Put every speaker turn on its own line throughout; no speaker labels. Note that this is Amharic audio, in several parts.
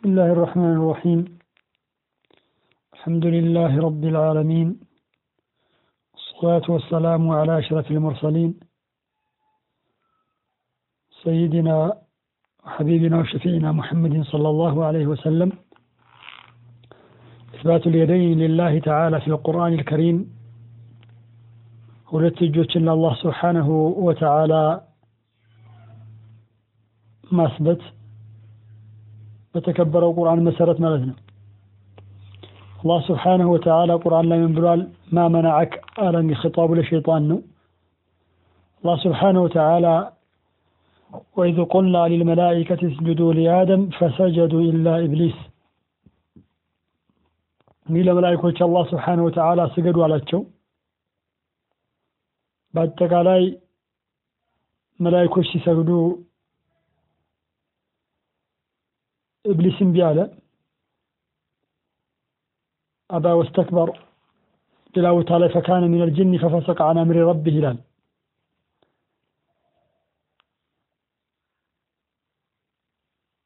بسم الله الرحمن الرحيم الحمد لله رب العالمين الصلاة والسلام على أشرف المرسلين سيدنا وحبيبنا وشفيعنا محمد صلى الله عليه وسلم إثبات اليدين لله تعالى في القرآن الكريم ሁለት እጆችን ለአላህ ስብሓነሁ ወተዓላ ማስበት በተከበረው ቁርአን መሰረት ማለት ነው አላህ ስብሓነሁ ወተዓላ ቁርአን ላይ ምን ብሏል ማ መናዐክ አለም ኺጣቡ ለሸይጣን ነው አላህ ስብሓነሁ ወተዓላ وإذ قلنا للملائكة اسجدوا لآدم فسجدوا إلا إبليس እንግዲህ ለመላይኮች አላህ ስብሓነሁ ወተዓላ ስገዱ አላቸው በአጠቃላይ መላይኮች ሲሰግዱ ኢብሊስ እምቢ አለ أبى واستكبر ሌላ ቦታ ላይ فكان من الجن ففسق عن أمر ربه ይላል።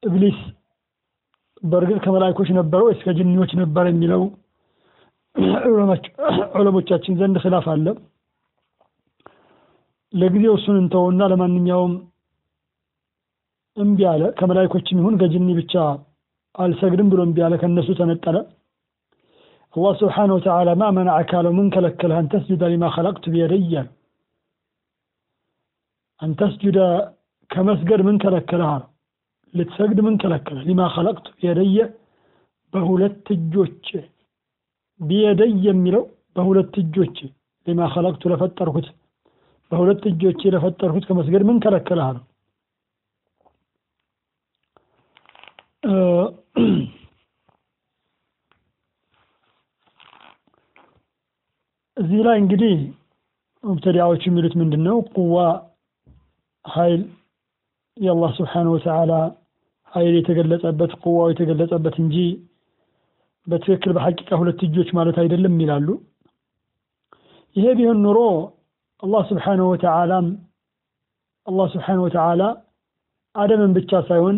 ኢብሊስ በእርግጥ ከመላይኮች ነበረ ወይስ ከጅኒዎች ነበር የሚለው ዑለሞቻችን ዘንድ ክላፍ አለ። ለጊዜው እሱን እንተውና ለማንኛውም እምቢ አለ። ከመላይኮችም ይሁን ከጅኒ ብቻ አልሰግድም ብሎ እምቢ አለ። ከእነሱ ተነጠለ። አላህ ስብሓነ ወተዓላ ማ መናዐከ አለው። ምን ከለከለህ አንተስጁደ ሊማ ኸለቅቱ ቢየደይ አለ ከመስገድ ምን ከለከለህ አለው። ልትሰግድ ምን ከለከለህ ሊማ ኸለቅቱ ቢየደየ በሁለት እጆች ቢየደይ የሚለው በሁለት እጆች ሊማ ኸለቅቱ ለፈጠርኩት በሁለት እጆቼ ለፈጠርኩት ከመስገድ ምን ከለከለህ አለው እዚህ ላይ እንግዲህ ሙብተዲያዎቹ የሚሉት ምንድን ነው ቁዋ ኃይል የአላህ ስብሓነ ወተዓላ ኃይል የተገለጸበት ቁዋው የተገለጸበት እንጂ በትክክል በሐቂቃ ሁለት እጆች ማለት አይደለም ይላሉ። ይሄ ቢሆን ኑሮ አላህ ስብሓነሁ ወተዓላም አላህ ስብሓነሁ ወተዓላ አደምን ብቻ ሳይሆን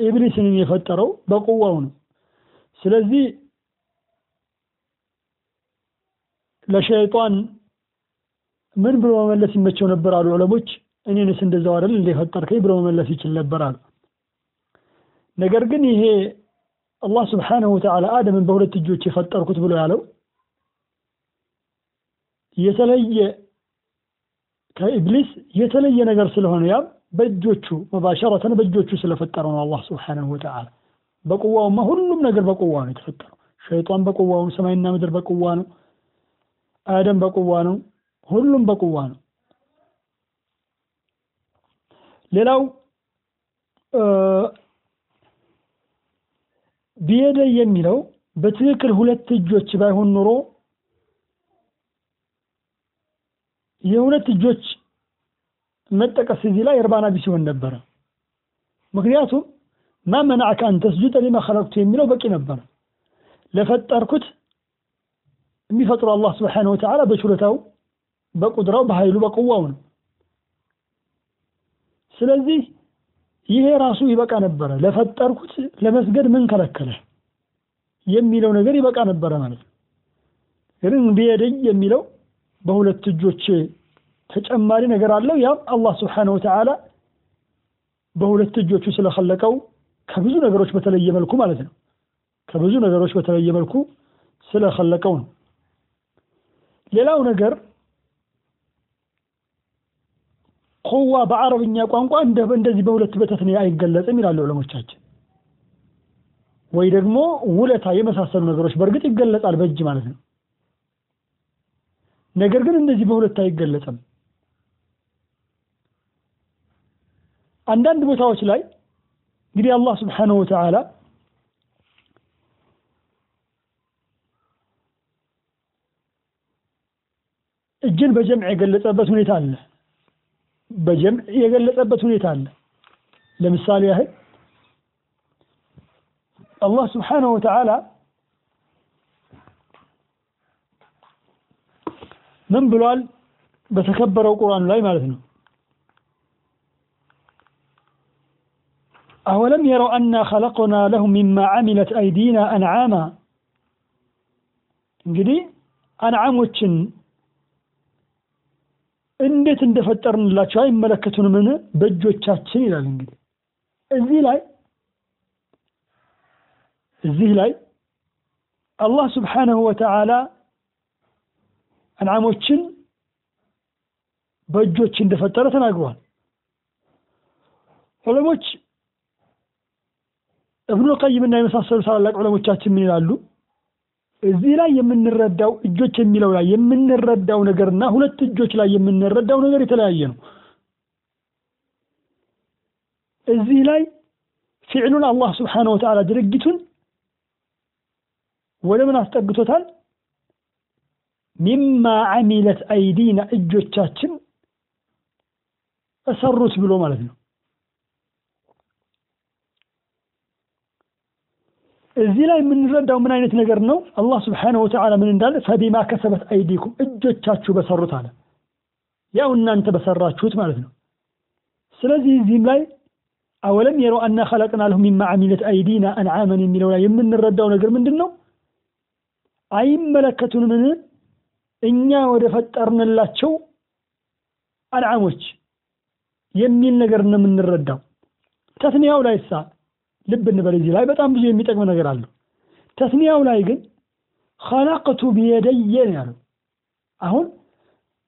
ኢብሊስንም የፈጠረው በቁዋው ነው። ስለዚህ ለሸይጣን ምን ብሎ መመለስ ይመቸው ነበር አሉ ዑለሞች? እኔንስ እንደዛው አይደል እንደ ብሎ መመለስ ይችል ነበር አሉ። ነገር ግን ይሄ አላህ ስብሓነሁ ወተዓላ አደምን በሁለት እጆች የፈጠርኩት ብሎ ያለው የተለየ ከኢብሊስ የተለየ ነገር ስለሆነ ያም በእጆቹ መባሸረተን በእጆቹ ስለፈጠረው ነው አላህ ስብሓነሁ ወተዓላ በቁዋውማ ሁሉም ነገር በቁዋ ነው የተፈጠረው። ሸይጣን በቁዋው ነው ሰማይና ምድር በቁዋ ነው አደም በቁዋ ነው ሁሉም በቁዋ ነው። ሌላው ቢየደ የሚለው በትክክል ሁለት እጆች ባይሆን ኑሮ የሁለት እጆች መጠቀስ እዚህ ላይ እርባና ቢስ ሲሆን ነበረ። ምክንያቱም ማ መናዐከ አን ተስጁደ ሊማ ኸለቅቱ የሚለው በቂ ነበረ ለፈጠርኩት የሚፈጥሩ አላህ ስብሓነሁ ወተዓላ በችሎታው በቁድራው በኃይሉ በቁዋው ነው። ስለዚህ ይሄ ራሱ ይበቃ ነበረ። ለፈጠርኩት ለመስገድ ምን ከለከለ የሚለው ነገር ይበቃ ነበረ ማለት ነው። ግን ቢየደይ የሚለው በሁለት እጆች ተጨማሪ ነገር አለው። ያም አላህ ስብሓነሁ ወተዓላ በሁለት እጆቹ ስለኸለቀው ከብዙ ነገሮች በተለየ መልኩ ማለት ነው። ከብዙ ነገሮች በተለየ መልኩ ስለኸለቀው ነው። ሌላው ነገር ቁዋ በአረብኛ ቋንቋ እንደዚህ በሁለት በተት አይገለጽም ይላሉ ዑለሞቻችን። ወይ ደግሞ ውለታ የመሳሰሉ ነገሮች በእርግጥ ይገለጻል በእጅ ማለት ነው። ነገር ግን እንደዚህ በሁለት አይገለጽም አንዳንድ ቦታዎች ላይ እንግዲህ አላህ ስብሓነሁ ወተዓላ እጅን በጀምዕ የገለጸበት ሁኔታ አለ። በጀምዕ የገለጸበት ሁኔታ አለ። ለምሳሌ ያህል አላህ ስብሓነሁ ወተዓላ ምን ብሏል? በተከበረው ቁርአን ላይ ማለት ነው أولم يروا أنا خلقنا لهم مما عملت أيدينا أنعاما እንግዲህ አንዓሞችን እንዴት እንደፈጠርንላቸው አይመለከቱንምን በእጆቻችን ይላል እንግዲህ እዚህ ላይ እዚህ ላይ አላህ ስብሓነሁ ወተዓላ አንዓሞችን በእጆች እንደፈጠረ ተናግሯል ዑለሞች እብኑ ቀይምና የመሳሰሉ ታላላቅ ዑለሞቻችን ምን ይላሉ? እዚህ ላይ የምንረዳው እጆች የሚለው ላይ የምንረዳው ነገርና ሁለት እጆች ላይ የምንረዳው ነገር የተለያየ ነው። እዚህ ላይ ፊዕሉን አላህ ስብሓነሁ ወተዓላ ድርጊቱን ወደ ምን አስጠግቶታል? ሚማ አሚለት አይዲና እጆቻችን እሰሩት ብሎ ማለት ነው እዚህ ላይ የምንረዳው ምን አይነት ነገር ነው? አላህ ስብሓነሁ ወተዓላ ምን እንዳለ ፈቢማ ከሰበት አይዲኩም እጆቻችሁ በሰሩት አለ። ያው እናንተ በሰራችሁት ማለት ነው። ስለዚህ እዚህም ላይ አወለም የረው አና ኸለቅና ለሁ ሚማ አሚለት አይዲና አንዓመን የሚለው ላይ የምንረዳው ነገር ምንድን ነው አይመለከቱንምን እኛ ወደ ፈጠርንላቸው አንዓሞች የሚል ነገር ነው የምንረዳው። ተስኒያው ላይ ልብ እንበል እዚህ ላይ በጣም ብዙ የሚጠቅም ነገር አለው። ተስኒያው ላይ ግን ኸለቅቱ ቢየደየ ነው ያለው። አሁን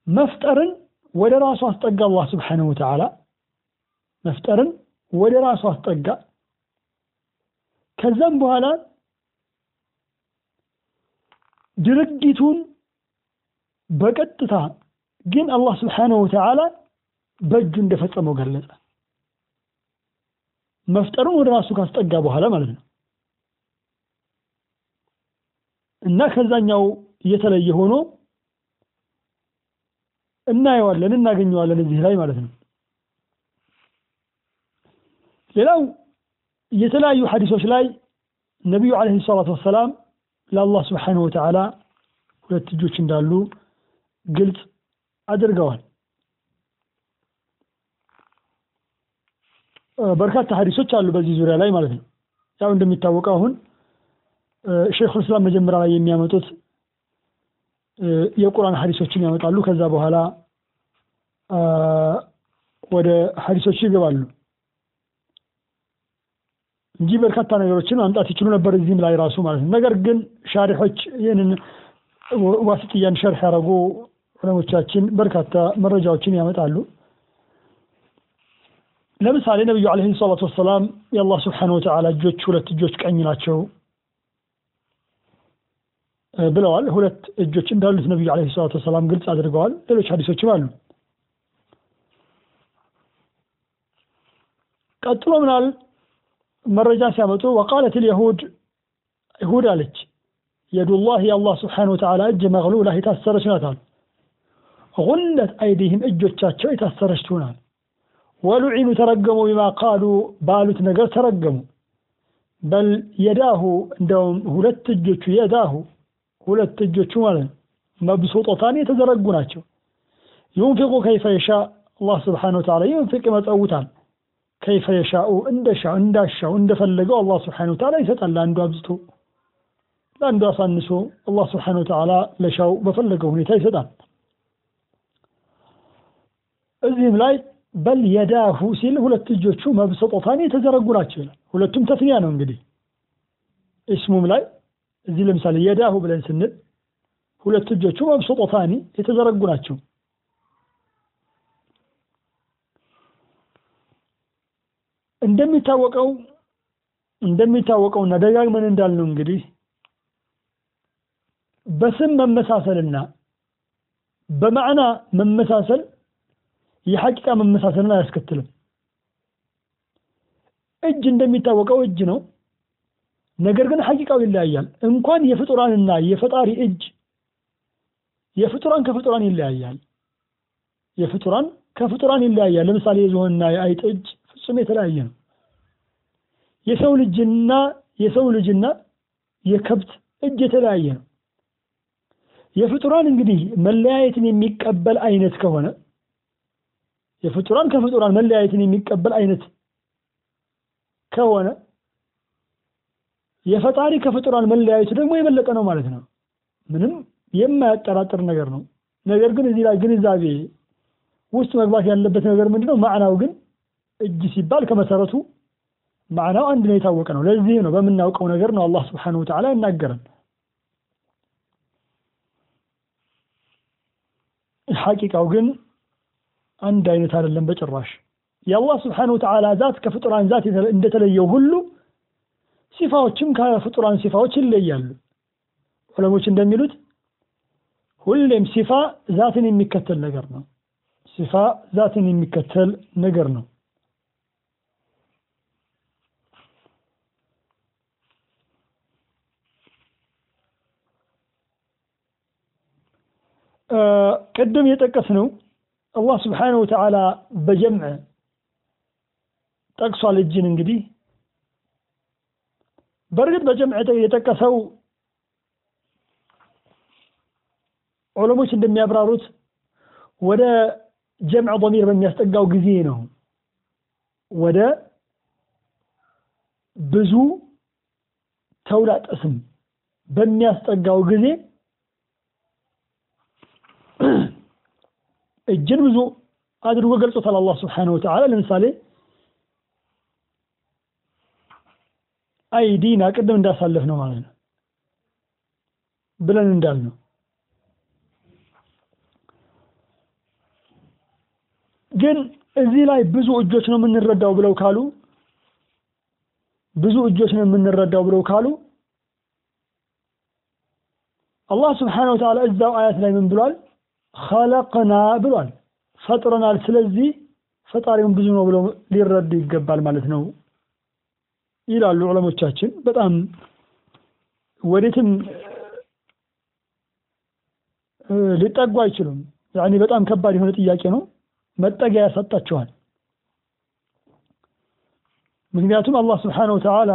መፍጠርን ወደ ራሱ አስጠጋ አላህ ስብሓነሁ ወተዓላ። መፍጠርን ወደ ራሱ አስጠጋ። ከዛም በኋላ ድርጊቱን በቀጥታ ግን አላህ ስብሓነሁ ወተዓላ በእጁ እንደፈጸመው ገለጸ መፍጠሩን ወደ ራሱ ካስጠጋ በኋላ ማለት ነው። እና ከዛኛው የተለየ ሆኖ እናየዋለን እናገኘዋለን እዚህ ላይ ማለት ነው። ሌላው የተለያዩ ሐዲሶች ላይ ነቢዩ ዓለይሂ ሰላቱ ወሰላም ለአላህ ስብሓነሁ ወተዓላ ሁለት እጆች እንዳሉ ግልጽ አድርገዋል በርካታ ሀዲሶች አሉ በዚህ ዙሪያ ላይ ማለት ነው። ያው እንደሚታወቀው አሁን ሼኹ እስላም መጀመሪያ ላይ የሚያመጡት የቁርአን ሀዲሶችን ያመጣሉ። ከዛ በኋላ ወደ ሀዲሶች ይገባሉ እንጂ በርካታ ነገሮችን ማምጣት ይችሉ ነበር እዚህም ላይ ራሱ ማለት ነው። ነገር ግን ሻሪሖች ይህንን ዋስጥያን ሸርሕ ያደረጉ ዑለሞቻችን በርካታ መረጃዎችን ያመጣሉ ለምሳሌ ነቢዩ ዓለይሂ ሰላቱ ወሰላም የአላህ ስብሓነሁ ወተዓላ እጆች ሁለት እጆች ቀኝ ናቸው ብለዋል። ሁለት እጆች እንዳሉት ነቢዩ ዓለይሂ ሰላቱ ወሰላም ግልጽ አድርገዋል። ሌሎች ሀዲሶችም አሉ። ቀጥሎ ምናል መረጃ ሲያመጡ ወቃለት ልየሁድ ይሁድ አለች። የዱላህ የአላህ ስብሓነሁ ወተዓላ እጅ መግሉላ የታሰረች አሉ። ጉለት አይዲህም እጆቻቸው የታሰረች ትሆናል ወሉዒኑ ተረገሙ ቢማ ቃሉ ባሉት ነገር ተረገሙ። በል የዳሁ እንደውም ሁለት እጆቹ የዳሁ ሁለት እጆቹ ማለት ነው። መብሱጦታን የተዘረጉ ናቸው። ዩንፊቁ ከይፈ የሻ አላህ ስብሓነሁ ወተዓላ ዩንፊቅ ይመጸውታል። ከይፈ የሻኡ እንደሻው እንዳሻው እንደፈለገው አላህ ስብሓነሁ ወተዓላ ይሰጣል። ለአንዱ አብዝቶ ለአንዱ አሳንሶ አላህ ስብሓነሁ ወተዓላ ለሻው በፈለገው ሁኔታ ይሰጣል። እዚህም ላይ በል የዳሁ ሲል ሁለት እጆቹ መብሰጦታን የተዘረጉ ናቸው ይላል። ሁለቱም ተስኒያ ነው እንግዲህ። እስሙም ላይ እዚህ ለምሳሌ የዳሁ ብለን ስንል ሁለት እጆቹ መብሰጦታኒ የተዘረጉ ናቸው። እንደሚታወቀው እንደሚታወቀውና ደጋግመን እንዳልነው እንግዲህ በስም መመሳሰልና በማዕና መመሳሰል የሐቂቃ መመሳሰልን አያስከትልም። እጅ እንደሚታወቀው እጅ ነው። ነገር ግን ሐቂቃው ይለያያል። እንኳን የፍጡራንና የፈጣሪ እጅ የፍጡራን ከፍጡራን ይለያያል። የፍጡራን ከፍጡራን ይለያያል። ለምሳሌ የዝሆንና የአይጥ እጅ ፍጹም የተለያየ ነው። የሰው ልጅና የሰው ልጅና የከብት እጅ የተለያየ ነው። የፍጡራን እንግዲህ መለያየትን የሚቀበል አይነት ከሆነ የፍጡራን ከፍጡራን መለያየትን የሚቀበል አይነት ከሆነ የፈጣሪ ከፍጡራን መለያየቱ ደግሞ የበለጠ ነው ማለት ነው። ምንም የማያጠራጥር ነገር ነው። ነገር ግን እዚህ ላይ ግንዛቤ ውስጥ መግባት ያለበት ነገር ምንድነው? ማዕናው ግን እጅ ሲባል ከመሰረቱ ማዕናው አንድ ነው፣ የታወቀ ነው። ለዚህ ነው በምናውቀው ነገር ነው አላህ ስብሓነሁ ወተዓላ ያናገረን። ሐቂቃው ግን አንድ አይነት አይደለም በጭራሽ። የአላህ ስብሓነሁ ወተዓላ ዛት ከፍጡራን ዛት እንደተለየው ሁሉ ሲፋዎችም ከፍጡራን ሲፋዎች ይለያሉ። ዑለሞች እንደሚሉት ሁሌም ሲፋ ዛትን የሚከተል ነገር ነው። ሲፋ ዛትን የሚከተል ነገር ነው። ቅድም የጠቀስነው አላህ ስብሓነሁ ወተዓላ በጀምዕ ጠቅሷል። እጅን እንግዲህ በእርግጥ በጀምዕ የጠቀሰው ዑለሞች እንደሚያብራሩት ወደ ጀምዕ ضሚር በሚያስጠጋው ጊዜ ነው። ወደ ብዙ ተውላጠ ስም በሚያስጠጋው ጊዜ እጅን ብዙ አድርጎ ገልጾታል አላህ ስብሓነሁ ወተዓላ። ለምሳሌ አይዲና ቅድም እንዳሳለፍ ነው ማለት ነው ብለን እንዳልነው ግን እዚህ ላይ ብዙ እጆች ነው የምንረዳው ብለው ካሉ ብዙ እጆች ነው የምንረዳው ብለው ካሉ አላህ ስብሓነሁ ወተዓላ እዛው አያት ላይ ምን ብሏል? ኸለቅና ብሏል፣ ፈጥረናል። ስለዚህ ፈጣሪውን ብዙ ነው ብለው ሊረዱ ይገባል ማለት ነው ይላሉ ዑለሞቻችን። በጣም ወዴትም ሊጠጉ አይችሉም። ያኔ በጣም ከባድ የሆነ ጥያቄ ነው። መጠጊያ ያሰጣቸዋል። ምክንያቱም አላህ ስብሓነሁ ወተዓላ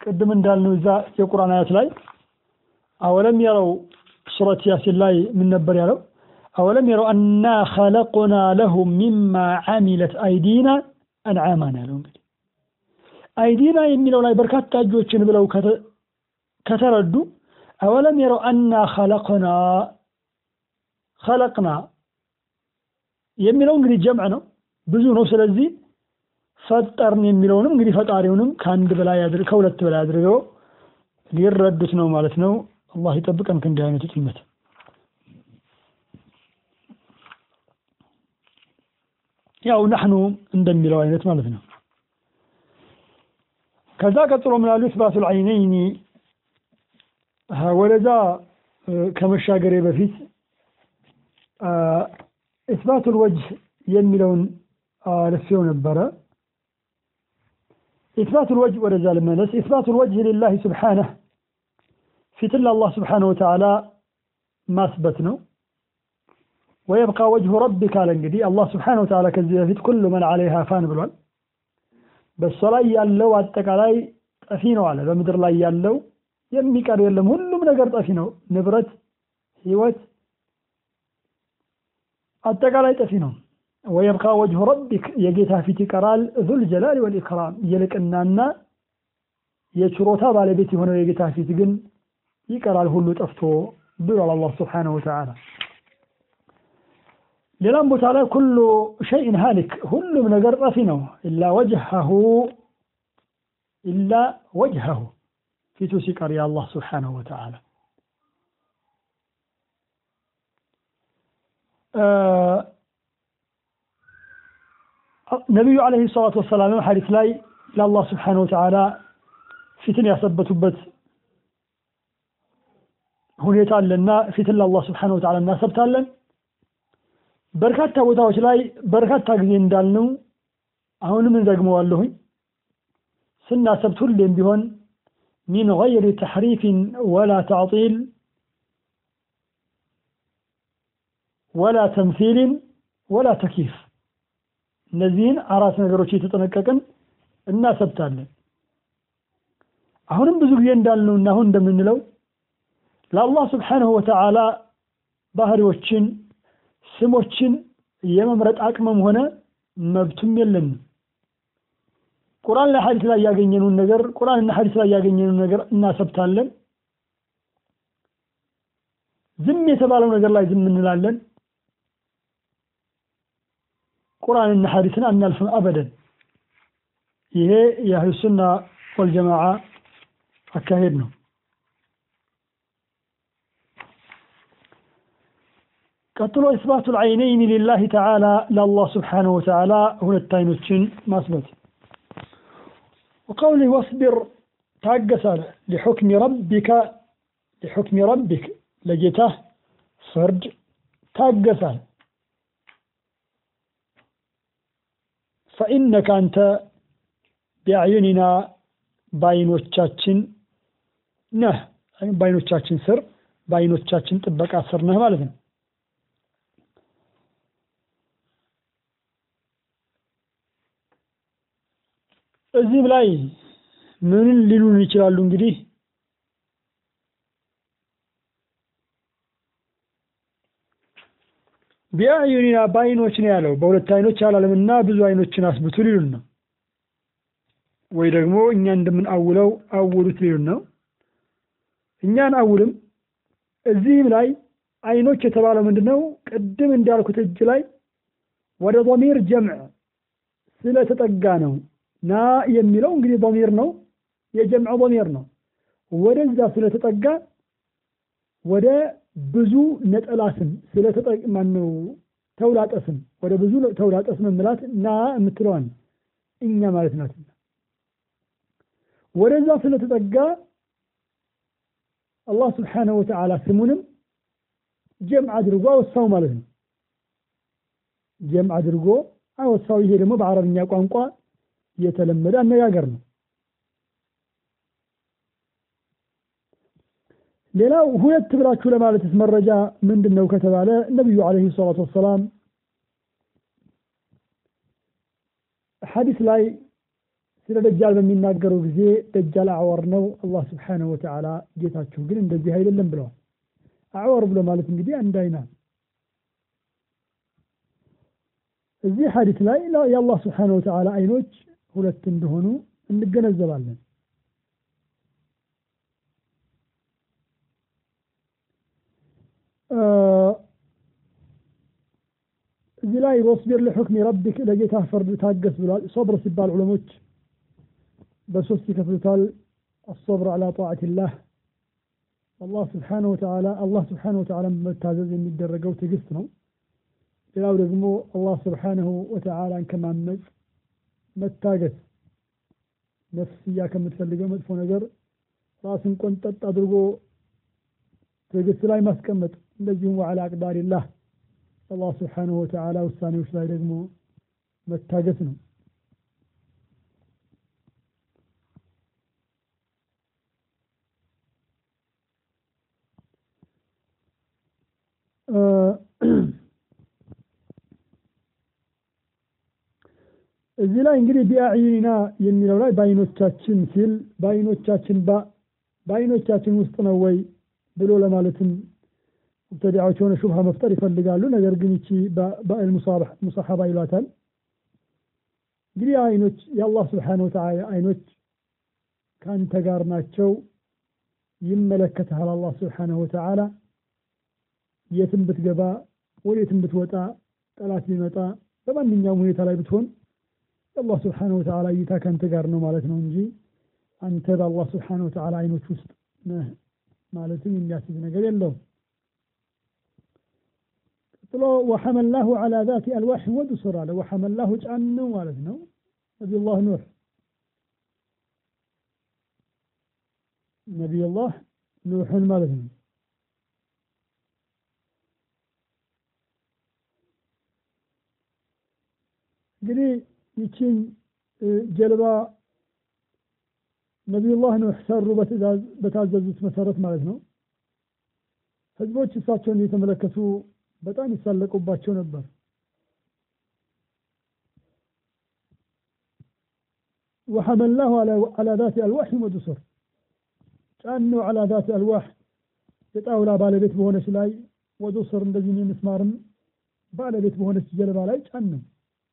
ቅድም እንዳልነው እዛ የቁርአን አያት ላይ አወለም የረው ሱረት ያሲን ላይ ምን ነበር ያለው? አወለም የረው አና ኸለቅና ለሁም ሚማ ዓሚለት አይዲና አንዓማን ያለው። እንግዲህ አይዲና የሚለው ላይ በርካታ እጆችን ብለው ከተረዱ አወለም የረው አና ኸለቅና ኸለቅና የሚለው እንግዲህ ጀምዕ ነው፣ ብዙ ነው። ስለዚህ ፈጠርን የሚለውንም እንግዲህ ፈጣሪውንም ከአንድ በላይ ከሁለት በላይ አድርገው ሊረዱት ነው ማለት ነው። አላህ ይጠብቀን ከእንዲህ አይነቱ ጥመት። ያው ናሕኑ እንደሚለው አይነት ማለት ነው። ከዛ ቀጥሎ ምናሉ ኢስባቱል ዐይነይኒ ወደዛ ከመሻገሬ በፊት إثبات الوجه የሚለውን አልፌው ነበረ። إثبات الوجه ወደዛ ልመለስ። إثبات الوجه لله سبحانه ፊትን ለአላህ سبحانه وتعالى ማስበት ነው። ويبقى وجه ربك አለ እንግዲህ አላህ سبحانه وتعالى ከዚህ በፊት كل من عليها فان ብሏል። በእሷ ላይ ያለው አጠቃላይ ጠፊ ነው አለ። በምድር ላይ ያለው የሚቀር የለም፣ ሁሉም ነገር ጠፊ ነው። ንብረት፣ ህይወት አጠቃላይ ጠፊ ነው። ወየብቃ ወጅሁ ረቢክ የጌታ ፊት ይቀራል። ዙል ጀላሊ ወልኢክራም የልቅናና የችሮታ ባለቤት የሆነው የጌታ ፊት ግን ይቀራል፣ ሁሉ ጠፍቶ ብሏል አላህ ስብሓነሁ ወተዓላ። ሌላም ቦታ ላይ ኩሉ ሸይን ሃሊክ ሁሉም ነገር ጠፊ ነው። ኢላ ወጅሀሁ ኢላ ወጅሀሁ ፊቱ ሲቀር የአላህ ስብሓነሁ ወተዓላ ነቢዩ ዓለይሂ ሰላቱ ወሰላም ሐዲስ ላይ ለአላህ ስብሓነሁ ወተዓላ ፊትን ያሰበቱበት ሁኔታ አለና ፊትን ለአላህ ስብሓነሁ ወተዓላ እናሰብታለን። በርካታ ቦታዎች ላይ በርካታ ጊዜ እንዳልነው አሁንም እንዘግመዋለሁኝ ስናሰብት ሁሌም ቢሆን ሚን ገይሪ ተሕሪፍን ወላ ተዕጢል ወላ ተምሲልን ወላ ተኪፍ እነዚህን አራት ነገሮች የተጠነቀቅን እናሰብታለን። አሁንም ብዙ ጊዜ እንዳልነውና አሁን እንደምንለው ለአላህ ስብሓነሁ ወተዓላ ባህሪዎችን ስሞችን የመምረጥ አቅምም ሆነ መብቱም የለንም። ቁርአን ላይ ሐዲስ ላይ ያገኘነውን ነገር ቁርአንና ሐዲስ ላይ ያገኘነውን ነገር እናሰብታለን። ዝም የተባለው ነገር ላይ ዝም እንላለን። ቁርአንና ሐዲስን አናልፍም አበደን። ይሄ የአህሉ ሱና ወልጀማዓ አካሄድ ነው። ቀጥሎ ኢስባቱል ዐይነይን ሊላሂ ተዓላ ለአላህ ስብሓነሁ ወተዓላ ሁለት አይኖችን ማስበት وقوله واصبر ታገስ አለ لحكم ربك لحكم ربك ለጌታህ ፍርድ ታገስ አለ فإنك أنت بأعيننا በአይኖቻችን ነህ በአይኖቻችን ስር በአይኖቻችን ጥበቃ ስር ነህ ማለት ነው እዚህም ላይ ምንን ሊሉን ይችላሉ እንግዲህ? ቢአዩኒና በአይኖች ነው ያለው። በሁለት አይኖች አላለምና ብዙ አይኖችን አስብቱ ሊሉን ነው። ወይ ደግሞ እኛ እንደምንአውለው አውሉት ሊሉን ነው። እኛን አውልም። እዚህም ላይ አይኖች የተባለው ምንድን ነው ቅድም እንዳልኩት እጅ ላይ ወደ ضሚር ጀምዕ ስለተጠጋ ነው ና የሚለው እንግዲህ ضሚር ነው የጀምዕ ضሚር ነው። ወደዛ ስለተጠጋ ወደ ብዙ ነጠላ ስም ስለተጠቅ ማነው ተውላጠ ስም ወደ ብዙ ተውላጠ ስም ምላት ና የምትለዋን እኛ ማለት ናት። ወደዛ ስለተጠጋ አላህ ስብሓነሁ ወተዓላ ስሙንም ጀምዕ አድርጎ አወሳው ማለት ነው። ጀምዕ አድርጎ አወሳው። ይሄ ደግሞ በአረብኛ ቋንቋ የተለመደ አነጋገር ነው። ሌላው ሁለት ብላችሁ ለማለትስ መረጃ ምንድን ነው ከተባለ ነቢዩ ዓለይሂ ሰላቱ ወሰላም ሐዲስ ላይ ስለ ደጃል በሚናገሩ ጊዜ ደጃል አዕወር ነው አላህ ስብሓነሁ ወተዓላ ጌታችሁ ግን እንደዚህ አይደለም ብለዋል። አዕወር ብሎ ማለት እንግዲህ አንድ አይና እዚህ ሐዲስ ላይ የአላህ ስብሓነሁ ወተዓላ አይኖች ሁለት እንደሆኑ እንገነዘባለን። እዚህ ላይ ወስቢር ለሑክሚ ረቢክ ለጌታ ፍርድ ታገስ ብሏል። ሶብር ሲባል ዑለሞች በሶስት ይከፍሉታል። አሶብር አላ ጣዓትላህ አላህ ስብሓነሁ ወተዓላ አላህ ስብሓነሁ ወተዓላ በመታዘዝ የሚደረገው ትዕግስት ነው። ሌላው ደግሞ አላህ ስብሓነሁ ወተዓላን ከማመፅ መታገስ ነፍስያ ከምትፈልገው መጥፎ ነገር ራስን ቆንጠጥ አድርጎ ትዕግስት ላይ ማስቀመጥ። እንደዚሁም ወዓላ አቅዳሪላህ አላህ ስብሓነሁ ወተዓላ ውሳኔዎች ላይ ደግሞ መታገስ ነው እዚህ ላይ እንግዲህ ቢአዕዩኒና የሚለው ላይ በአይኖቻችን ሲል በአይኖቻችን በአይኖቻችን ውስጥ ነው ወይ ብሎ ለማለትም ሙብተዲዓዎች የሆነ ሹብሃ መፍጠር ይፈልጋሉ። ነገር ግን ይቺ በአል ሙሳሐባ ይሏታል። እንግዲህ አይኖች የአላህ ስብሓን ወተዓላ አይኖች ከአንተ ጋር ናቸው ይመለከትሃል። አላህ ስብሓንሁ ወተዓላ የትም ብትገባ ወዴትም ብትወጣ ጠላት ቢመጣ በማንኛውም ሁኔታ ላይ ብትሆን የአላህ ስብሓንሁ ወተዓላ እይታ ከአንተ ጋር ነው ማለት ነው እንጂ አንተ በአላህ ስብሓንሁ ወተዓላ አይኖች ውስጥ ነህ ማለትም የሚያስዝ ነገር የለውም ቀጥሎ ወሐመላሁ ዐላ ዛቲ አልዋሕ ወዱሱር አለ ወሐመላሁ ጫን ነው ማለት ነው ነቢዩላህ ኑሕ ነቢዩላህ ኑሕን ማለት ነው እንግዲህ ይችን ጀልባ ነቢዩላህ ኑሕ ሰሩ በታዘዙት መሰረት ማለት ነው ህዝቦች እሳቸውን እየተመለከቱ በጣም ይሳለቁባቸው ነበር وحملناه على على ذات ألواح ودسر ጫነው على ذات ألواح የጣውላ ባለቤት በሆነች ላይ ወዱስር እንደዚህ ምስማርም ባለቤት በሆነች ጀልባ ላይ ጫነው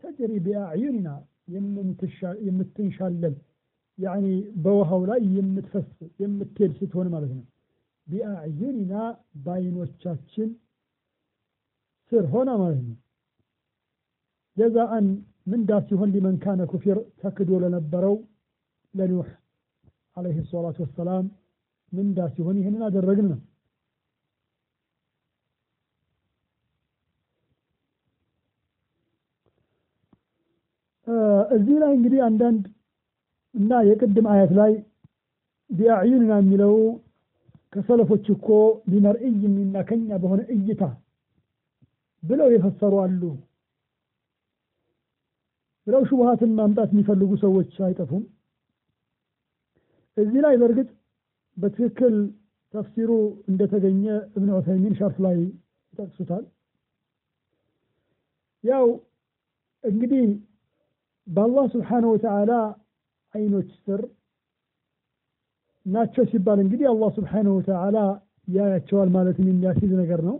ተጅሪ ቢአዕዩኒና የምትንሻለል ያኒ በውሃው ላይ የምትፈስ የምትሄድ ስትሆን ማለት ነው። ቢአዕዩኒና በአይኖቻችን ስር ሆነ ማለት ነው። ጀዛአን ምንዳ ሲሆን ሊመን ካነ ኩፊር ተክዶ ለነበረው ለኑሕ ዓለይሂ ሰላቱ ወሰላም ምንዳ ሲሆን ይህንን አደረግን ነው። እዚህ ላይ እንግዲህ አንዳንድ እና የቅድም አያት ላይ ቢአዕዩንና የሚለው ከሰለፎች እኮ ቢመርእይ የሚና ከኛ በሆነ እይታ ብለው የፈሰሩ አሉ ብለው ሹቡሃትን ማምጣት የሚፈልጉ ሰዎች አይጠፉም። እዚህ ላይ በእርግጥ በትክክል ተፍሲሩ እንደተገኘ እብን ዑሰይሚን ሸርፍ ላይ ይጠቅሱታል። ያው እንግዲህ በአላህ ስብሓነሁ ወተዓላ አይኖች ስር ናቸው ሲባል እንግዲህ አላህ ስብሓነሁ ወተዓላ ያያቸዋል ማለትን የሚያስይዝ ነገር ነው።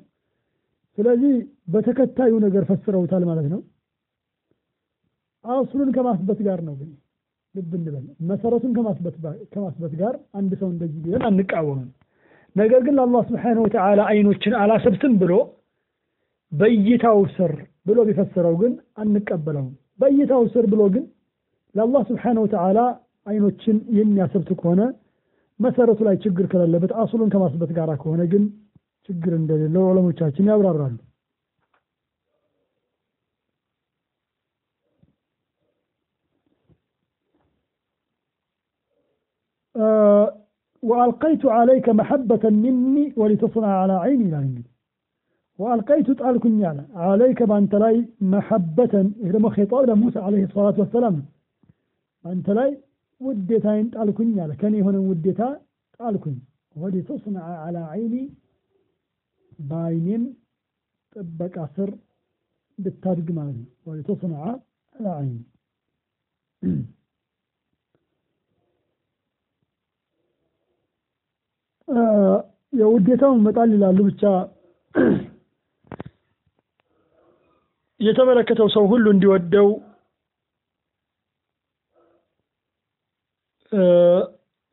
ስለዚህ በተከታዩ ነገር ፈስረውታል ማለት ነው። አስሉን ከማስበት ጋር ነው ግን ልብ እንበል መሰረቱን ከማስበት ጋር አንድ ሰው እንደዚህ ቢሆን አንቃወምም። ነገር ግን ለአላህ ስብሓነሁ ወተዓላ አይኖችን አላሰብትም ብሎ በእይታው ስር ብሎ ቢፈስረው ግን አንቀበለውም። በእይታው ስር ብሎ ግን ለአላህ ስብሓነሁ ወተዓላ አይኖችን የሚያሰብት ከሆነ መሰረቱ ላይ ችግር ከሌለበት አስሉን ከማስበት ጋር ከሆነ ግን ችግር እንደሌለው ዑለሞቻችን ያብራራሉ። ወአልቀይቱ ዓለይከ መሐበተን ሚኒ ወሊተስነዐ ዐላ ዐይኒ ይላል እንግዲህ ወአልቀይቱ ጣልኩኝ አለ። ዓለይከ በአንተ ላይ መሐበተን። ይህ ደግሞ ኺጣብ ለሙሳ ዓለይሂ ሰላቱ ወሰላም በአንተ ላይ ውዴታዬን ጣልኩኝ አለ። ከኔ የሆነን ውዴታ ጣልኩኝ። ወሊተስነዐ ዐላ ዐይኒ በአይኔም ጥበቃ ስር እንድታድግ ማለት ነው። ወሊተስነዐ ዐላ ዐይኒ። የውዴታውን መጣል ይላሉ ብቻ የተመለከተው ሰው ሁሉ እንዲወደው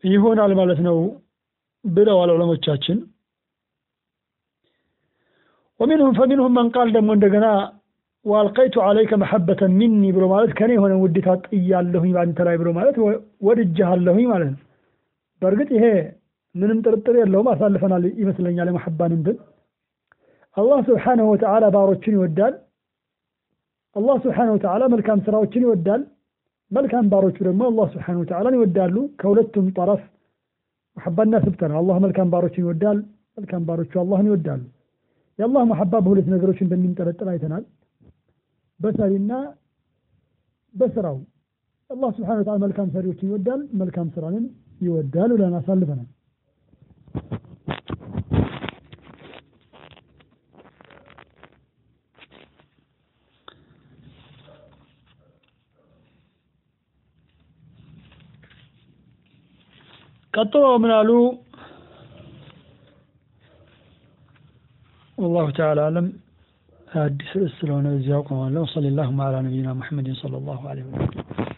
ይሆናል ማለት ነው ብለዋል ዑለሞቻችን። ወሚንሁም ፈሚንሁም መን ቃል ደግሞ እንደገና ወአልቀይቱ ዓለይከ መሐበተን ሚኒ ብሎ ማለት ከኔ የሆነ ውዴታ ጥያለሁኝ በአንተ ላይ ብሎ ማለት ወድጃለሁኝ ማለት ነው። በእርግጥ ይሄ ምንም ጥርጥር የለውም አሳልፈናል ይመስለኛል። የመሐባን እንትን አላህ ስብሓነሁ ወተዓላ ባሮችን ይወዳል። አላህ ስብሓነሁ ወተዓላ መልካም ስራዎችን ይወዳል። መልካም ባሮቹ ደግሞ አላህ ስብሓነሁ ወተዓላን ይወዳሉ። ከሁለቱም ጠረፍ መሐባና ስብተናል። አላህ መልካም ባሮችን ይወዳል። መልካም ባሮቹ አላህን ይወዳሉ። የአላህ መሐባ በሁለት ነገሮች እንደሚንጠለጥል አይተናል። በሰሪና በስራው አላህ ስብሓነሁ ወተዓላ መልካም ሰሪዎችን ይወዳል፣ መልካም ስራንን ይወዳል ብለን አሳልፈናል። كتو من والله تعالى أعلم هاد سلسلة ونزيها وصلى اللهم على نبينا محمد صلى الله عليه وسلم